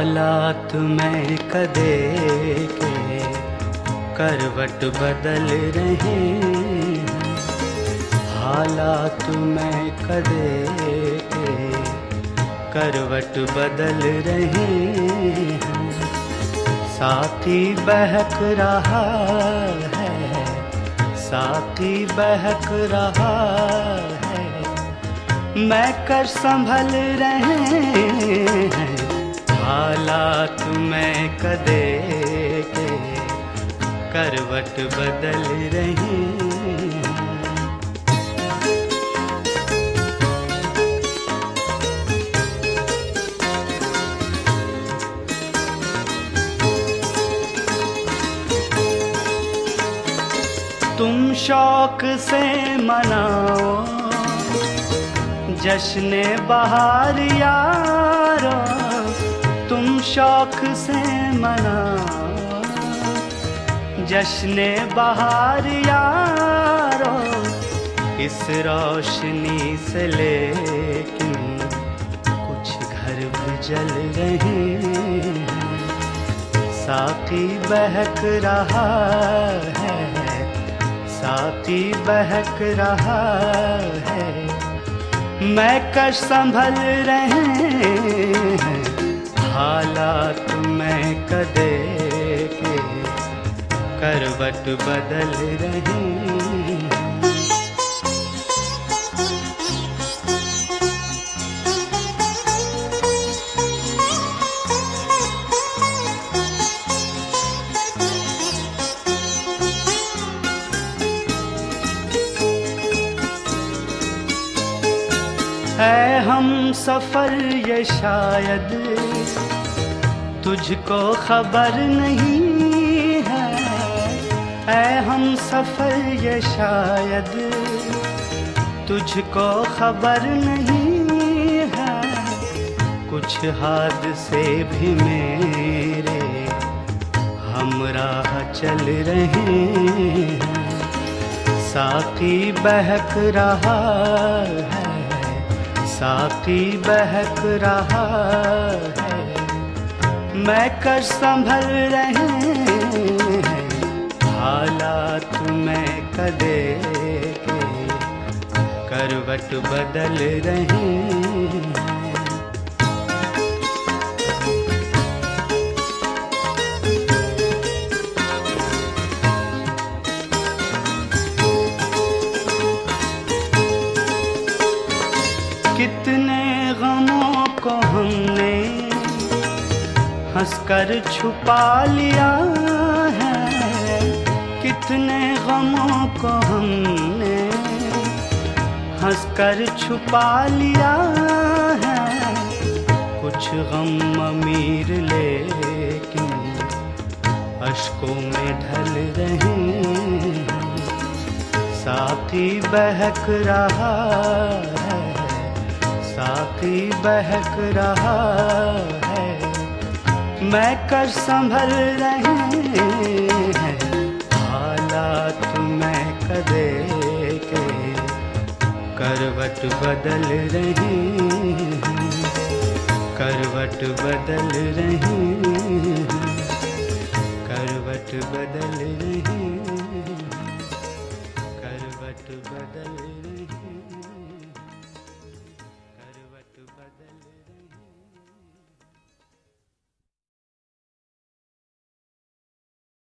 हालात में कदे के करवट बदल रहे हालात में कदे के करवट बदल रहे साथी बहक रहा है, साथी बहक रहा है। मैं कर संभल रहे हैं हालात में कदे के करवट बदल रही। तुम शौक से मनाओ जश्न बहार यारो। तुम शौक से मना। जश्न बहार यारो, इस रोशनी से लेकिन कुछ घर भी जल रहे हैं। साथी बहक रहा है, साथी बहक रहा है। मैं कश संभल रहे हैं बदल रही। है हम सफ़र ये शायद तुझको खबर नहीं। है हम सफ़र ये शायद तुझको खबर नहीं है। कुछ हादसे भी मेरे हम राह चल रहे हैं। साथी बहक रहा है साथी बहक रहा है। मैं कर संभल रहे हैं। में कदे के करवट बदल रही। कितने गमों को हमने हंसकर छुपा लिया। कितने गमों को हमने हंसकर छुपा लिया है। कुछ गम अमीर लेकिन अशकों में ढल रहे साथी बहक रहा है, साथी बहक रहा है। मैं कर संभल रहे हैं। हालात में कदे के करवट बदल रही, करवट बदल रही, करवट बदल रही, करवट बदल रहे।